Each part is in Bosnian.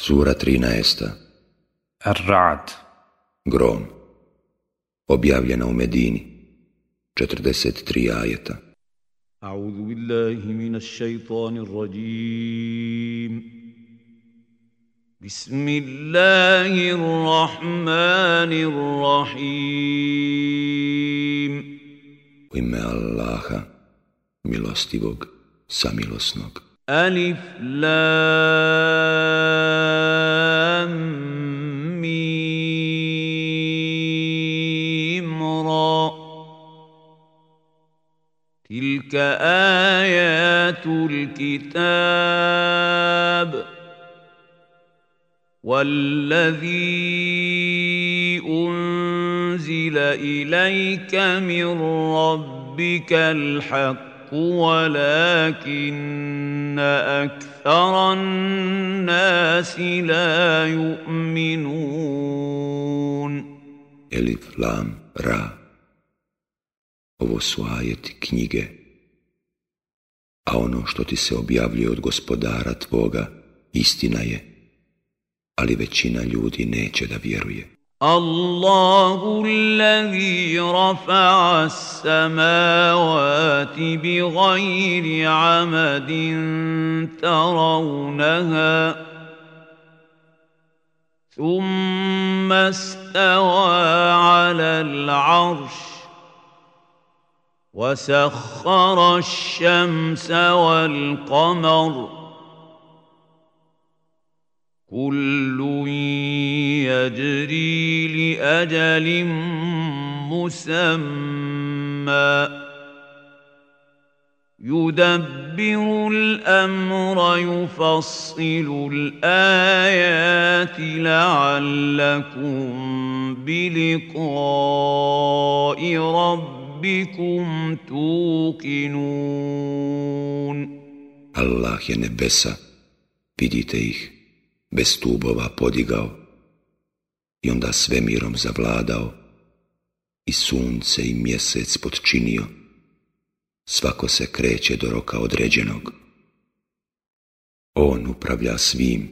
Sura 13. Ar-Ra'd. Grom. Objavljena u Medini. 43 ajeta. A'udhu billahi minas shaitanir rajim. Bismillahirrahmanirrahim. U ime Allaha, milostivog, samilosnog. ألف لام ميم را. تلك آيات الكتاب والذي أنزل إليك من ربك الحق ولكن أكثر الناس لا يؤمنون Elif, Lam, Ra. Ovo su ajeti knjige. A ono što ti se objavljuje od gospodara tvoga, istina je. Ali većina ljudi neće da vjeruje. الله الذي رفع السماوات بغير عمد ترونها ثم استوى على العرش وسخر الشمس والقمر كل يجري لأجل مسمى. يدبر الأمر يفصل الآيات لعلكم بلقاء ربكم توقنون. Allah je nebesa, vidite ih, bez stubova podigao i onda svemirom zavladao i sunce i mjesec podčinio. Svako se kreće do roka određenog. On upravlja svim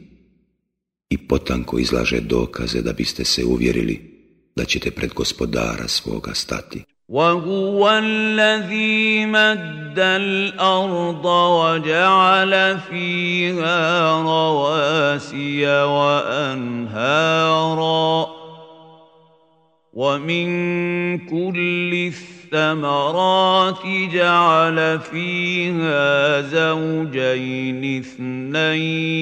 i potanko izlaže dokaze da biste se uvjerili da ćete pred gospodara svoga stati. وهو الذي مد الأرض وجعل فيها رواسي وأنهارا. ومن كل الثمرات جعل فيها زوجين اثنين.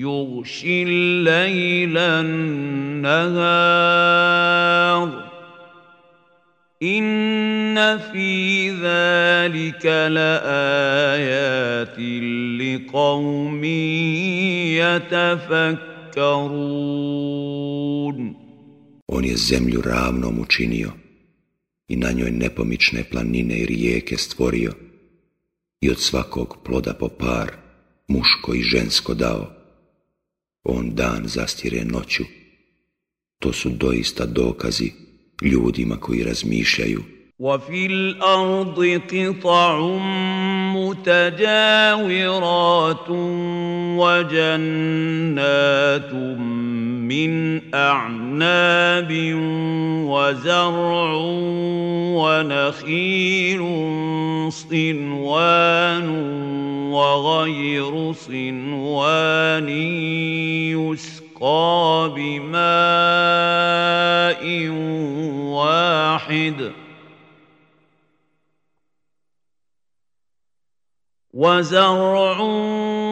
يغشي الليل النهار إن في ذلك لآيات لقوم يتفكرون On je zemlju ravnom učinio i na njoj nepomične planine i rijeke stvorio i od svakog ploda po par, muško i žensko dao. On dan zastire noću. To su doista dokazi ljudima koji razmišljaju. وفي الأرض قطع متجاورات وجنات من أعناب وزرع ونخيل صنوان وغير صنوان يسقى بماء واحد وزرع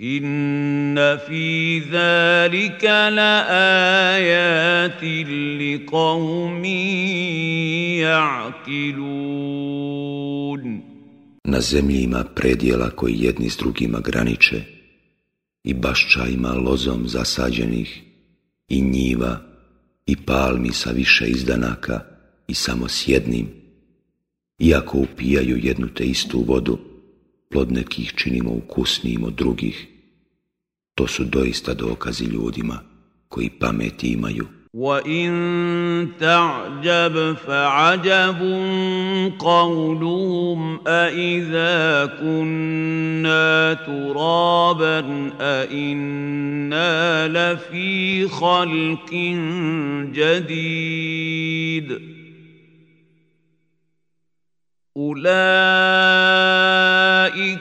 Inna fi zalika la ajatin li qawmi ja'kilun. Na zemlji ima predjela koji jedni s drugima graniče, i bašča ima lozom zasađenih, i njiva, i palmi sa više izdanaka, i samo s jednim, iako upijaju jednu te istu vodu, plod nekih činimo ukusnijim od drugih. To su doista dokazi ljudima koji pameti imaju. وَإِن تَعْجَبْ فَعَجَبٌ قَوْلُهُمْ أَإِذَا كُنَّا تُرَابًا أَإِنَّا لَفِي خَلْقٍ جَدِيدٍ أُولَئِكَ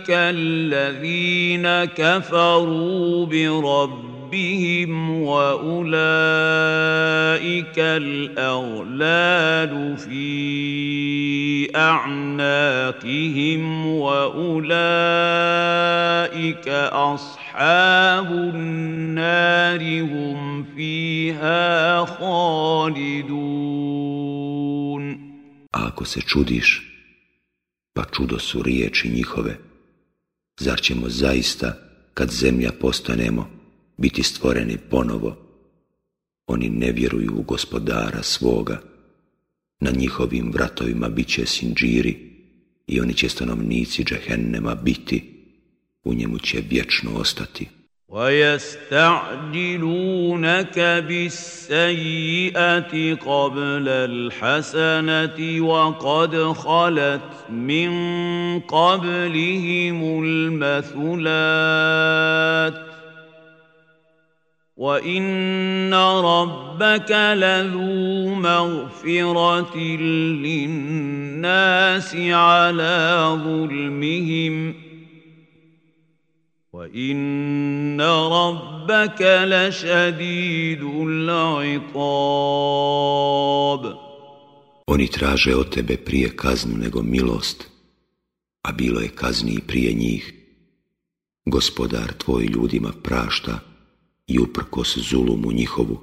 الَّذِينَ كَفَرُوا بِرَبِّهِمْ ربهم واولئك الاغلال في اعناقهم واولئك اصحاب النار هم فيها خالدون. Ako se čudiš pa čudo su riječi njihove zar ćemo zaista kad zemlja postanemo biti stvoreni ponovo. Oni ne vjeruju u gospodara svoga. Na njihovim vratovima bit će sinđiri i oni će stanovnici džehennema biti. U njemu će vječno ostati. ويستعجلونك بالسيئة قبل الحسنة وقد خلت من قبلهم المثلات وإن ربك لذو مغفرة للناس على ظلمهم وان ربك لشديد العقاب Oni traže od tebe prije kaznu nego milost, a bilo je kazni prije njih. Gospodar tvoj ljudima prašta, i uprkos zulumu njihovu,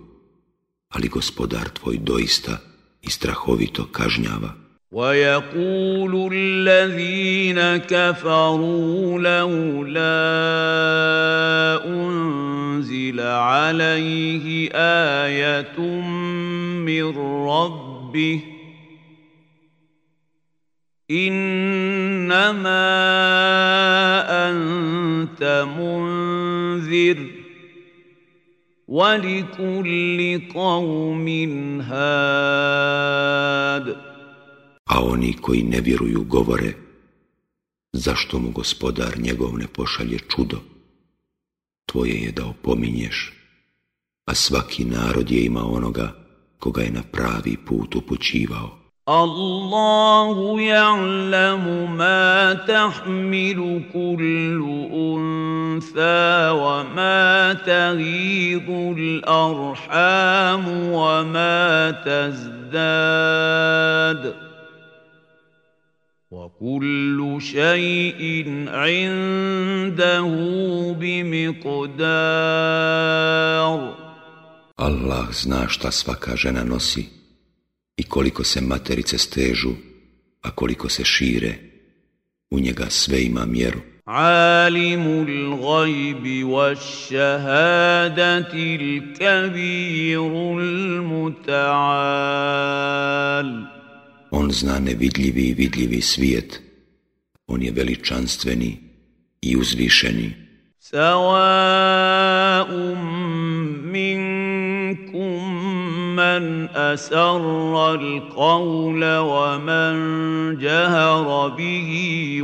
ali gospodar tvoj doista i strahovito kažnjava. ويقول الذين كفروا لولا أنزل عليه آية من ربه إنما أنت منذر وَلِكُلِّ قَوْمٍ هَادٍ A oni koji ne vjeruju govore, zašto mu gospodar njegov ne pošalje čudo? Tvoje je da opominješ, a svaki narod je ima onoga koga je na pravi put upućivao. الله يعلم ما تحمل كل انثى وما تغيض الارحام وما تزداد وكل شيء عنده بمقدار الله zna šta svaka žena nosi i koliko se materice stežu, a koliko se šire, u njega sve ima mjeru. عالم الغيب والشهادة الكبير المتعال On zna nevidljivi i vidljivi svijet. On je veličanstveni i uzvišeni. سواء منكم من أسر القول ومن جهر به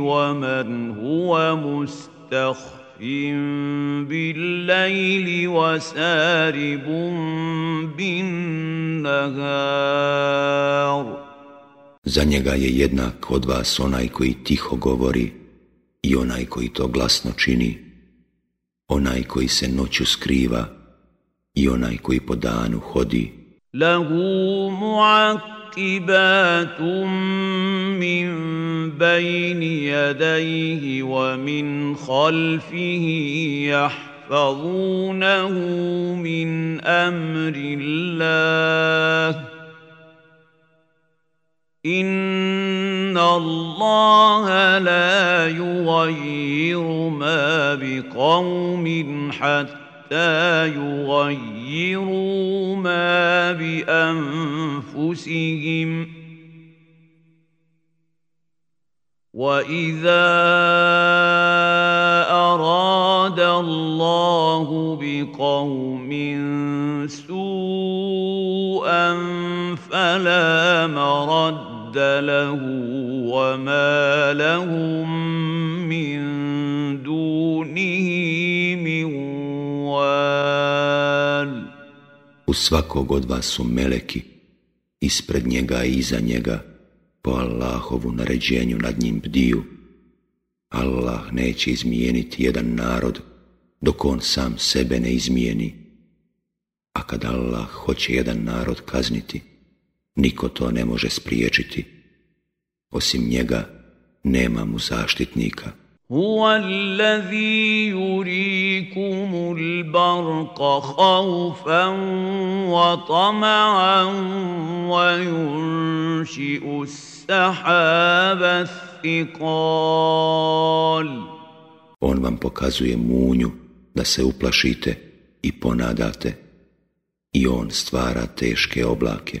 مستخف بالليل وسارب بالنهار Za njega je jednak od vas onaj koji tiho govori i onaj koji to glasno čini, onaj koji se noću skriva i onaj koji po danu hodi. له معقبات من بين يديه ومن خلفه يحفظونه من امر الله ان الله لا يغير ما بقوم حتى يغيروا ما بانفسهم واذا اراد الله بقوم سوءا فلا مرد له وما لهم من دونه من وال U svakog od vas su meleki, ispred njega i iza njega, po Allahovu naređenju nad njim bdiju. Allah neće izmijeniti jedan narod, dok on sam sebe ne izmijeni. A kad Allah hoće jedan narod kazniti, niko to ne može spriječiti. Osim njega nema mu zaštitnika. هو الذي يريكم البرق خوفا وطمعا وينشئ السحاب الثقال On vam pokazuje munju da se uplašite i ponadate i on stvara teške oblake.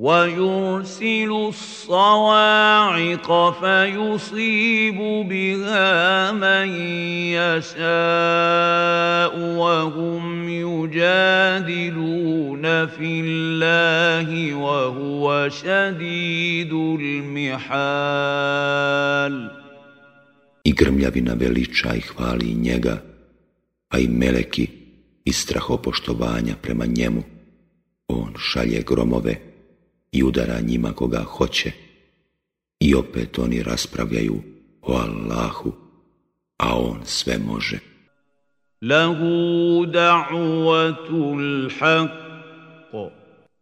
ويرسل الصواعق فيصيب بها من يشاء وهم يجادلون في الله وهو شديد المحال I grmljavina veliča i hvali njega, a i meleki iz strahopoštovanja prema njemu. On šalje gromove i udara njima koga hoće. I opet oni raspravljaju o Allahu, a on sve može. له دعوة الحق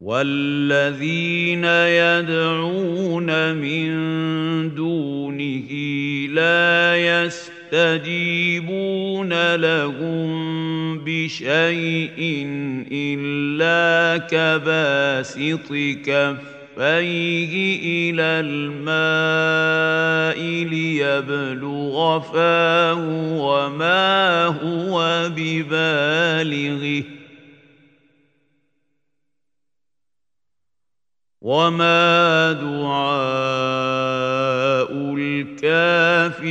والذين يدعون من دونه لا يستجيبون لهم بشيء إلا كباسط كفيه إلى الماء ليبلغ فاه وما هو ببالغه وما دعاء الكافرين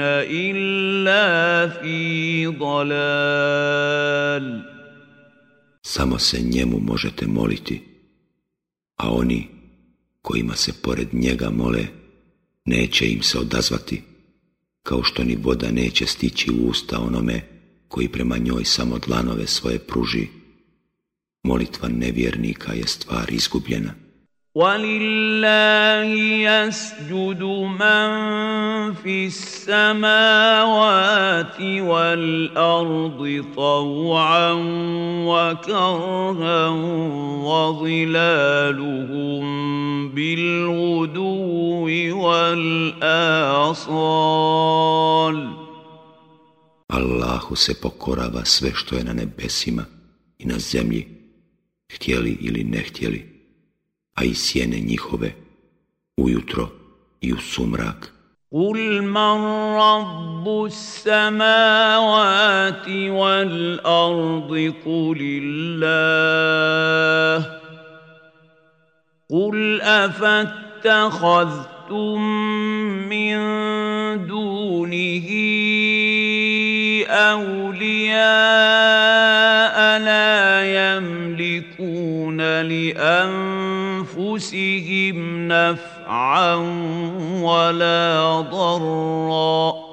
إلا في ضلال Samo se njemu možete moliti, a oni kojima se pored njega mole, neće im se odazvati, kao što ni voda neće stići u usta onome koji prema njoj samo dlanove svoje pruži. Molitva nevjernika je stvar izgubljena. ولله يسجد من في السماوات والارض طوعا وكرها وظلالهم بالغدو والاصال الله se pokorava sve što je na nebesima i na a i sjene njihove, ujutro i u sumrak. قل من رب السماوات والأرض قل الله قل أفاتخذتم من دونه أولياء لا يملكون لأنفسهم نفعا ولا ضرا.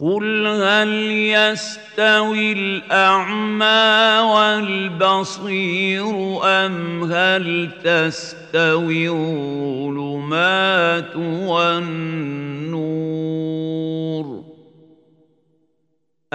قل هل يستوي الأعمى والبصير أم هل تستوي الظلمات والنور؟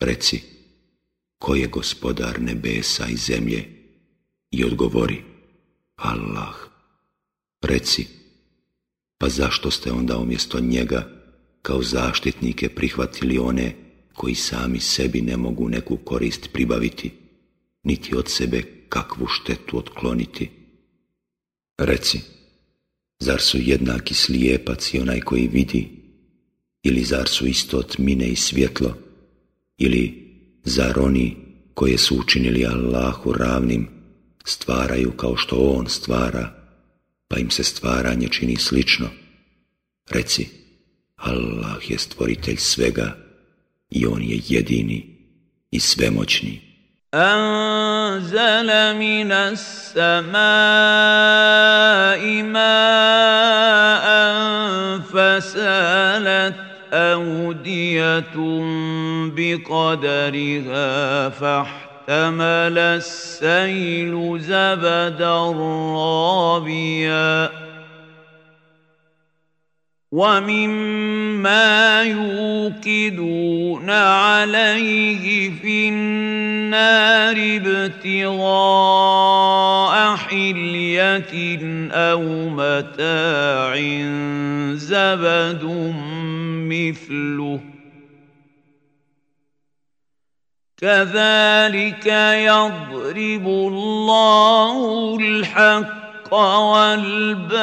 Reci, ko je gospodar nebesa i zemlje? I odgovori, Allah. Reci, pa zašto ste onda umjesto njega kao zaštitnike prihvatili one koji sami sebi ne mogu neku korist pribaviti, niti od sebe kakvu štetu otkloniti. Reci, zar su jednaki slijepac i onaj koji vidi, ili zar su isto tmine i svjetlo, ili zar oni koje su učinili Allahu ravnim, stvaraju kao što On stvara, pa im se stvaranje čini slično. Reci, Allah je stvoritelj svega, i on je jedini i svemoćni. أنزل من السماء ماء فسالت أودية بقدرها فاحتمل السيل زبدا رابيا. ومما يوقدون عليه في النار ابتغاء حلية أو متاع زبد مثله. كذلك يضرب الله الحق والباطل.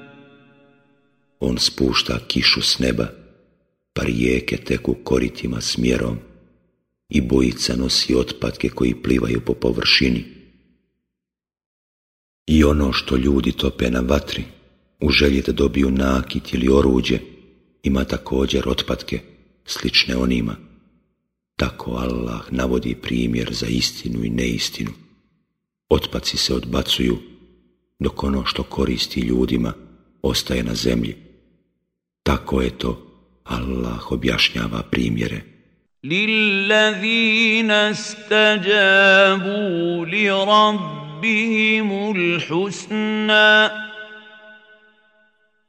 On spušta kišu s neba, pa rijeke teku koritima smjerom i bojica nosi otpadke koji plivaju po površini. I ono što ljudi tope na vatri, u želji da dobiju nakit ili oruđe, ima također otpadke, slične onima. Tako Allah navodi primjer za istinu i neistinu. Otpaci se odbacuju, dok ono što koristi ljudima ostaje na zemlji. Tako je to, Allah objašnjava primjere. Lillazina stajabu li rabbihimul husna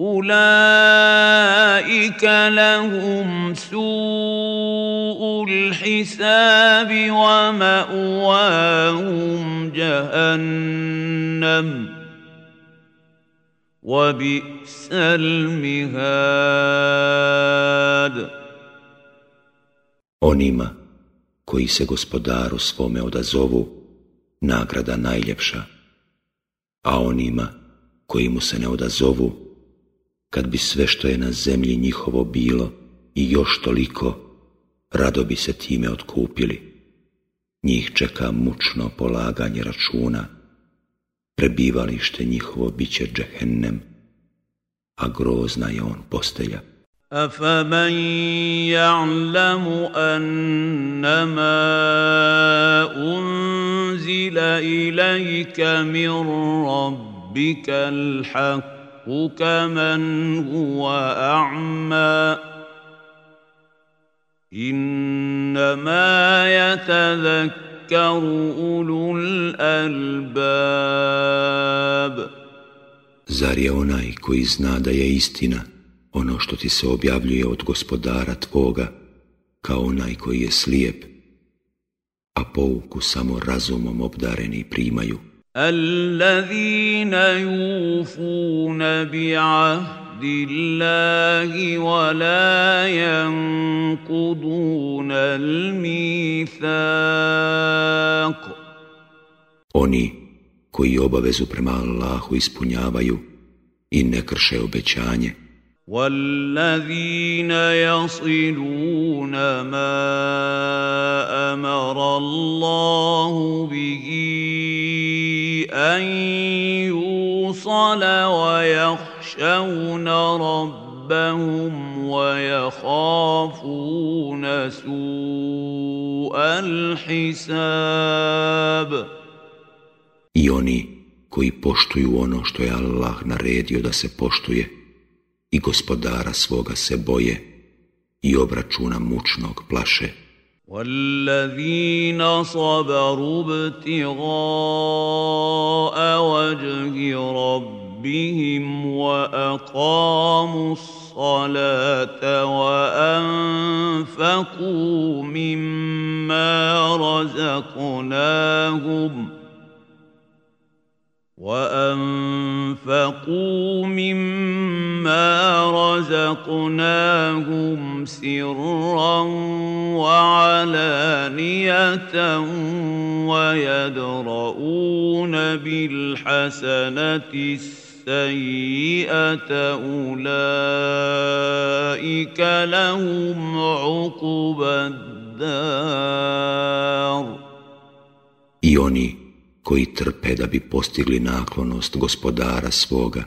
أولئك لهم سوء الحساب ومأواهم جهنم وبئس المهاد Onima koji se gospodaru svome odazovu, nagrada najljepša, a onima koji mu se ne odazovu, kad bi sve što je na zemlji njihovo bilo i još toliko, rado bi se time otkupili. Njih čeka mučno polaganje računa, prebivalište njihovo bit će džehennem, a grozna je on postelja. أفمن يعلم أنما أنزل إليك من ربك الحق كمن هو أعمى إنما يتذكر أولو الألباب Zar je onaj koji zna da je istina ono što ti se objavljuje od gospodara tvoga, kao onaj koji je slijep, a pouku samo razumom obdareni primaju. الذين يوفون بعهد الله ولا ينقضون الميثاق Oni koji obavezu prema Allahu ispunjavaju i ne krše obećanje. والذين يصلون ما أمر الله به ان يوصل ويخشون ربهم ويخافون سوء الحساب I oni koji poštuju ono što je Allah naredio da se poštuje, i gospodara svoga se boje i obračuna mučnog plaše. والذين صبروا ابتغاء وجه ربهم وأقاموا الصلاة وأنفقوا مما رزقناهم ۖ وانفقوا مما رزقناهم سرا وعلانيه ويدرؤون بالحسنه السيئه اولئك لهم عقبى الدار koji trpe da bi postigli naklonost gospodara svoga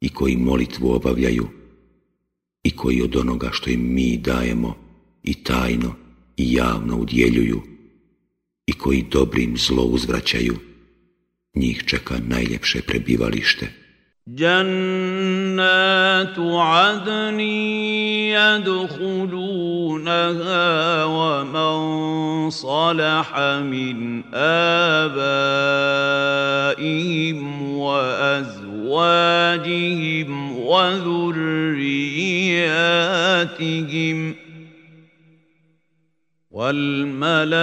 i koji molitvu obavljaju i koji od onoga što im mi dajemo i tajno i javno udjeljuju i koji dobrim zlo uzvraćaju, njih čeka najljepše prebivalište. جنات عدن يدخلونها ومن صلح من آبائهم وأزواجهم وذرياتهم ۖ والملائكة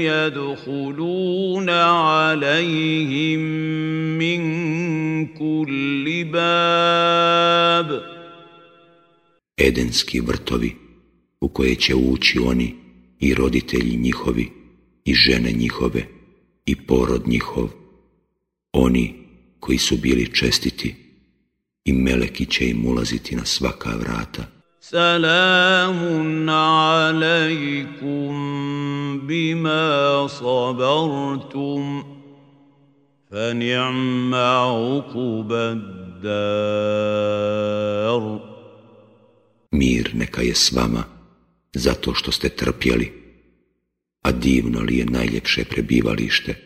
يدخلون عليهم من كل باب Edenski vrtovi u koje će ući oni i roditelji njihovi i žene njihove i porod njihov oni koji su bili čestiti i meleki će im ulaziti na svaka vrata سلام عليكم بما صبرتم فنعم عقب الدار Mir neka je s vama, zato što ste trpjeli, a divno li je najljepše prebivalište.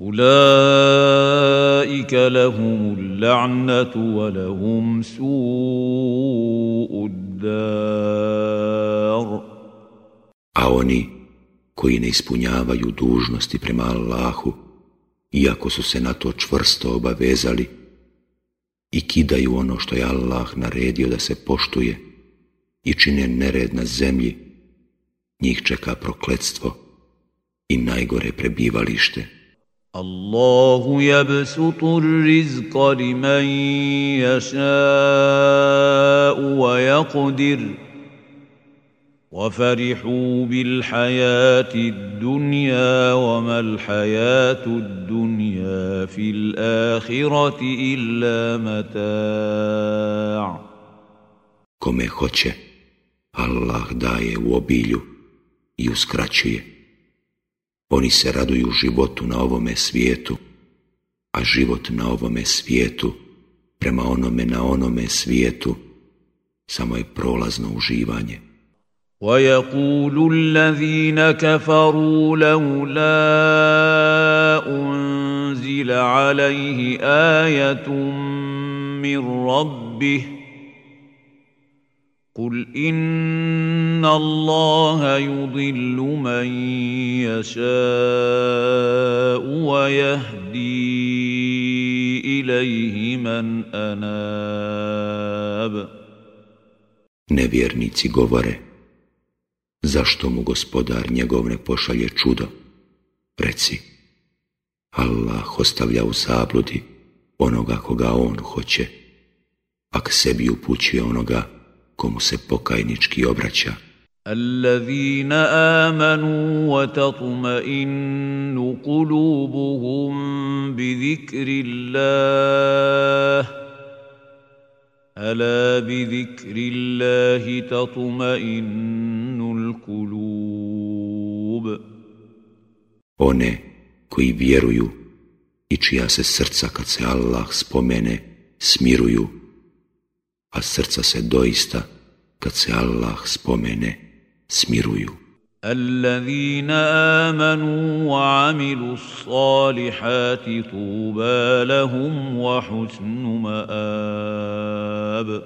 أولئك لهم اللعنة ولهم سوء الدار A oni koji ne ispunjavaju dužnosti prema Allahu, iako su se na to čvrsto obavezali i kidaju ono što je Allah naredio da se poštuje i čine nered na zemlji, njih čeka prokletstvo i najgore prebivalište. الله يبسط الرزق لمن يشاء ويقدر وفرحوا بالحياة الدنيا وما الحياة الدنيا في الآخرة إلا متاع Kome hoće, Allah daje u obilju i uskraćuje. Oni se raduju životu na ovome svijetu, a život na ovome svijetu, prema onome na onome svijetu, samo je prolazno uživanje. ويقول الذين كفروا لولا أنزل عليه آية من ربه قل إن الله يضل من يشاء ويهدي إليه من أناب Nevjernici govore, zašto mu gospodar njegov ne pošalje čudo? Reci, Allah ostavlja u zabludi onoga koga on hoće, a k sebi upućuje onoga komu se pokajnički obraća. الذين آمنوا وتطمئن قلوبهم بذكر الله ألا بذكر الله تطمئن القلوب One koji vjeruju i čija se srca kad se Allah spomene smiruju a srca se doista, kad se Allah spomene, smiruju. الذين آمنوا وعملوا الصالحات طوبى لهم وحسن مآب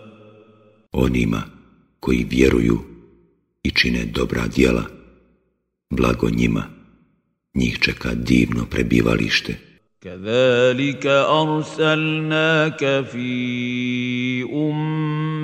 Onima koji vjeruju i čine dobra djela, blago njima, njih čeka divno prebivalište. كذلك ارسلناك في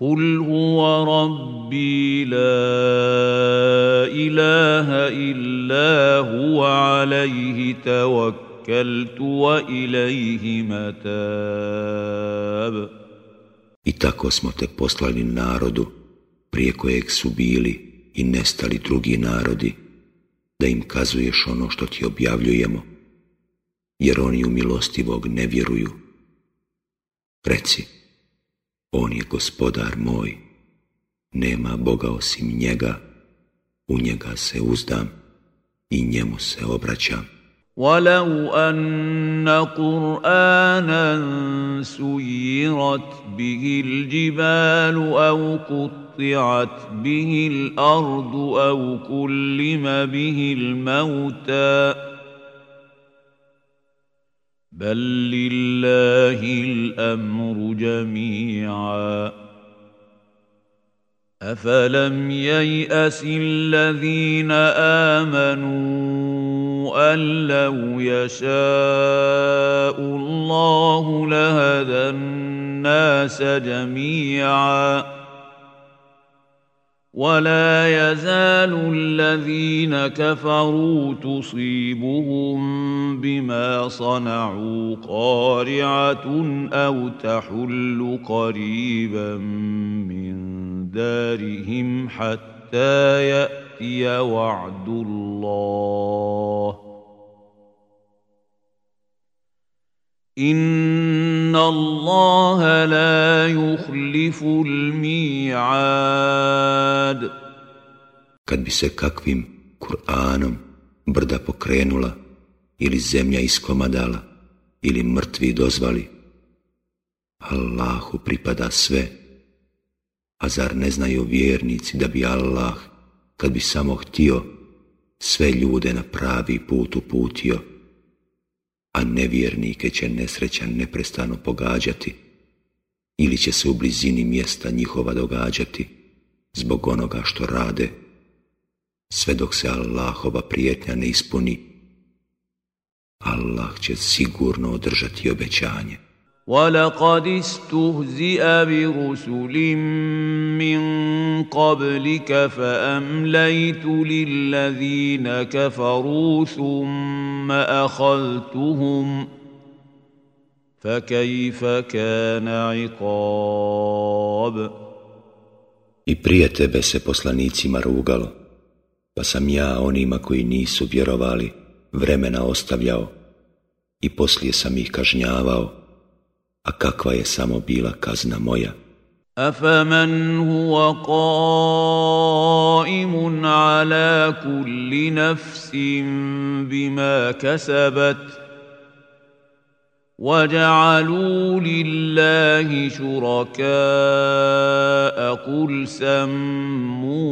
قل هو ربي لا اله الا هو عليه توكلت واليه متاب I tako smo te poslali narodu prije kojeg su bili i nestali drugi narodi, da im kazuješ ono što ti objavljujemo, jer oni u milostivog ne vjeruju. Reci, On je gospodar moj, nema Boga osim njega, u njega se uzdam i njemu se obraćam. ولو أن قرآنا سيرت به الجبال أو قطعت به الأرض أو كلم به الموتى بل لله الامر جميعا افلم يياس الذين امنوا ان لو يشاء الله لهدى الناس جميعا ولا يزال الذين كفروا تصيبهم بما صنعوا قارعة أو تحل قريبا من دارهم حتى يأتي وعد الله. Inna Allaha la yuhlifu al-mi'ad. Kad bi se kakvim Kur'anom brda pokrenula ili zemlja iskomadala ili mrtvi dozvali Allahu pripada sve. A zar ne znaju vjernici da bi Allah kad bi samo htio sve ljude na pravi put uputio? a nevjernike će nesreća neprestano pogađati ili će se u blizini mjesta njihova događati zbog onoga što rade, sve dok se Allahova prijetnja ne ispuni, Allah će sigurno održati obećanje. ولقد استهزئ برسل من قبلك فامليت للذين كفروا ثم اخذتهم فكيف كان عقاب I prije tebe se poslanicima rugalo, Pa sam ja onima koji nisu vjerovali vremena ostavljao i poslije sam ih kažnjavao, a kakva je samo bila kazna moja. أفمن هو قائم على كل نفس بما كسبت وجعلوا لله شركاء قل سموهم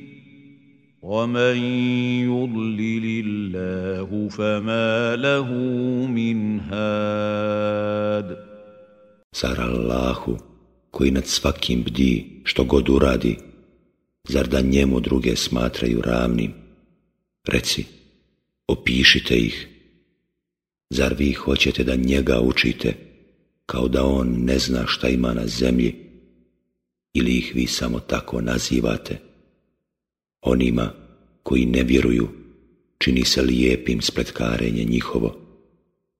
ومن يضلل الله فما له من هاد Zar Allahu, koji nad svakim bdi, što god uradi, zar da njemu druge smatraju ravnim? Reci, opišite ih. Zar vi hoćete da njega učite, kao da on ne zna šta ima na zemlji, ili ih vi samo tako nazivate? Onima koji ne vjeruju, čini se lijepim spletkarenje njihovo.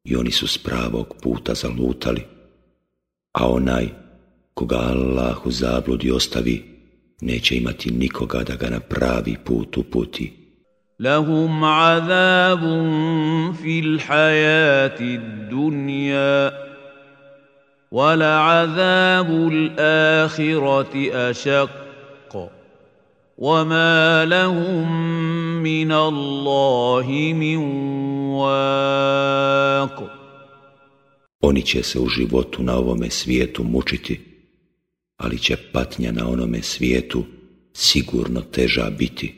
I oni su s pravog puta zalutali, a onaj koga Allah u zabludi ostavi, neće imati nikoga da ga na pravi put uputi. Lahum azabun fil hajati dunja, wala azabul ahirati ašak وما لهم من الله من واق Oni će se u životu na ovome svijetu mučiti, ali će patnja na onome svijetu sigurno teža biti.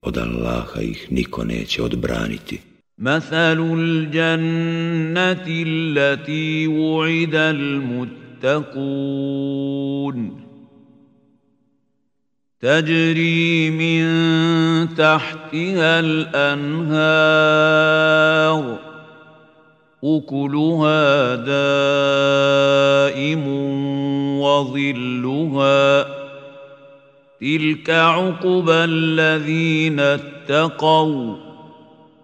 Od Allaha ih niko neće odbraniti. مثل الجنة التي وعد المتقون تجري من تحتها الأنهار. أكلها دائم وظلها. تلك عقبى الذين اتقوا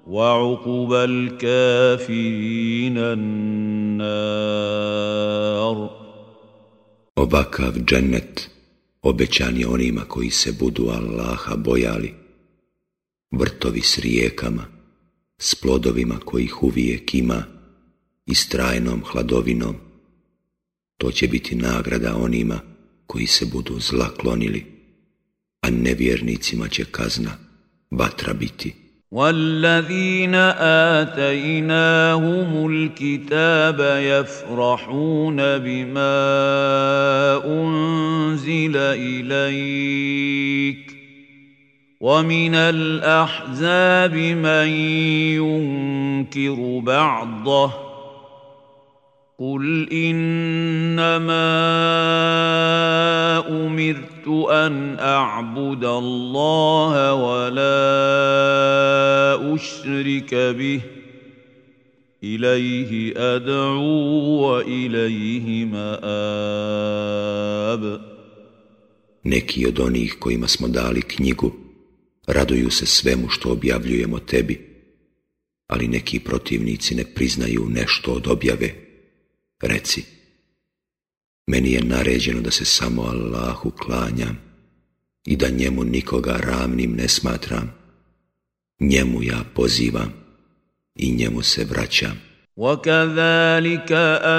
وعقبى الكافرين النار. Ovakav džennet obećan je onima koji se budu Allaha bojali, vrtovi s rijekama, s plodovima kojih uvijek ima i s trajnom hladovinom. To će biti nagrada onima koji se budu zla klonili, a nevjernicima će kazna vatra biti. والذين آتيناهم الكتاب يفرحون بما أنزل إليك ومن الأحزاب من ينكر بعضه قل انما امرت ان اعبد الله ولا اشرك به اليه ادعو واليه مآب Neki od onih kojima smo dali knjigu raduju se svemu što objavljujemo tebi, ali neki protivnici ne priznaju nešto od objave Reci, meni je naređeno da se samo Allahu klanjam i da njemu nikoga ravnim ne smatram. Njemu ja pozivam i njemu se vraćam. وكذلك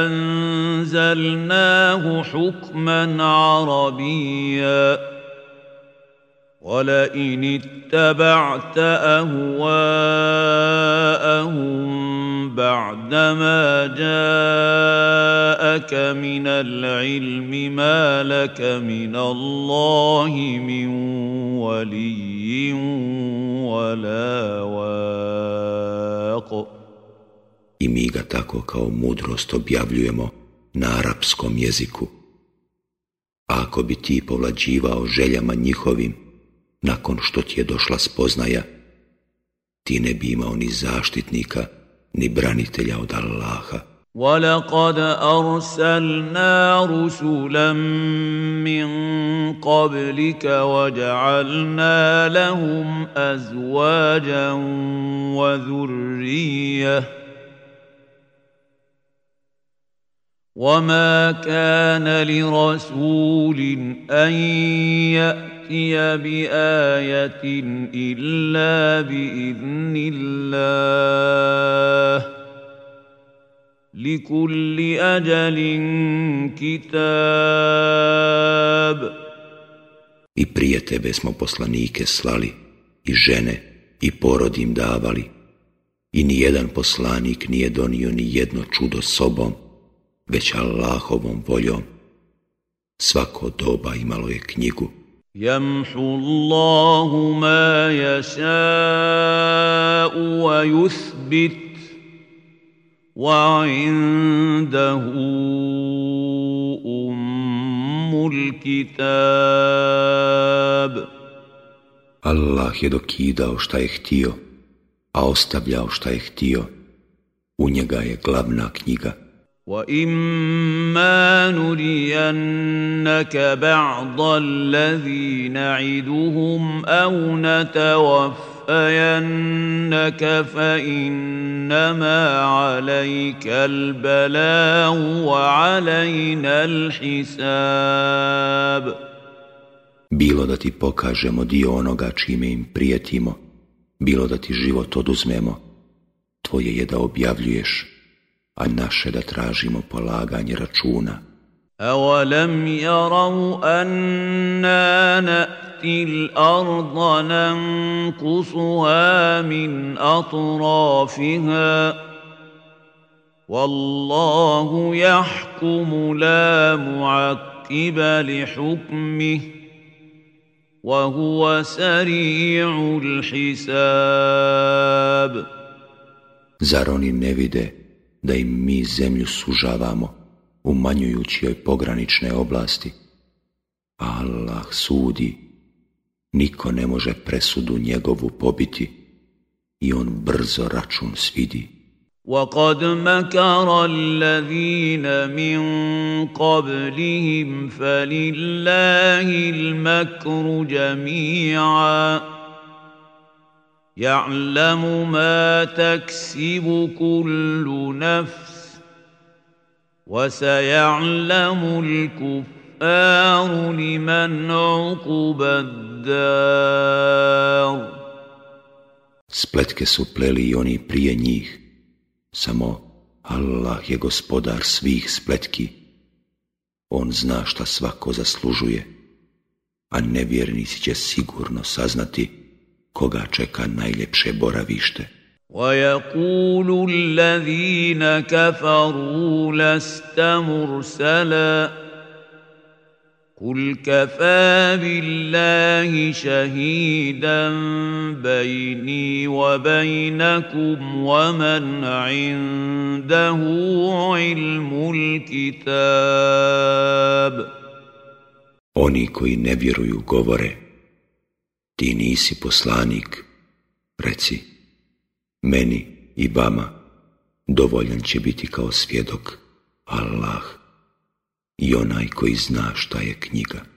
أنزلناه حكما عربيا ولئن اتبعت اهواءهم بعدما جاءك من العلم ما لك من الله من ولي ولا واق I mi ga tako kao mudrost objavljujemo na arapskom jeziku. Ako bi ti povlađivao željama njihovim, nakon što ti je došla spoznaja, ti ne bi imao ni zaštitnika, ni branitelja od Allaha. ولقد ارسلنا رسلا من قبلك وجعلنا لهم ازواجا وذريه وما كان لرسول ان ياتي بايه الا باذن الله لكل أجل كتاب I prije tebe smo poslanike slali, i žene, i porod im davali, i ni jedan poslanik nije donio ni jedno čudo sobom, već Allahovom voljom. Svako doba imalo je knjigu. Jamhu Allahu ma jaša'u wa yuthbit وعنده أم الكتاب Allah je dokidao šta je htio, a ostavljao šta je htio. U njega je glavna knjiga. وَإِمَّا نُرِيَنَّكَ بَعْضَ الَّذِي نَعِدُهُمْ نَتَوَفَّ نتوفينك فإنما عليك البلاغ وعلينا الحساب Bilo da ti pokažemo dio onoga čime im prijetimo, bilo da ti život oduzmemo, tvoje je da objavljuješ, a naše da tražimo polaganje računa. أولم يروا أنا نأتي الأرض ننقصها من أطرافها والله يحكم لا معقب لحكمه وهو سريع الحساب Zar oni ne vide da im mi zemlju sužavamo umanjujući joj pogranične oblasti. Allah sudi, niko ne može presudu njegovu pobiti i on brzo račun svidi. وقد مكر الذين من قبلهم فلله المكر جميعا يعلم ما تكسب كل نفس وسيعلم الكفار لمن عقب الدار Spletke su pleli i oni prije njih, samo Allah je gospodar svih spletki. On zna šta svako zaslužuje, a nevjernici će sigurno saznati koga čeka najljepše boravište. ويقول الذين كفروا لست مرسلا قل كفى بالله شهيدا بيني وبينكم ومن عنده علم الكتاب Oni koji ne vjeruju govore, ti nisi poslanik, reci, meni i vama dovoljan će biti kao svjedok Allah i onaj koji zna šta je knjiga.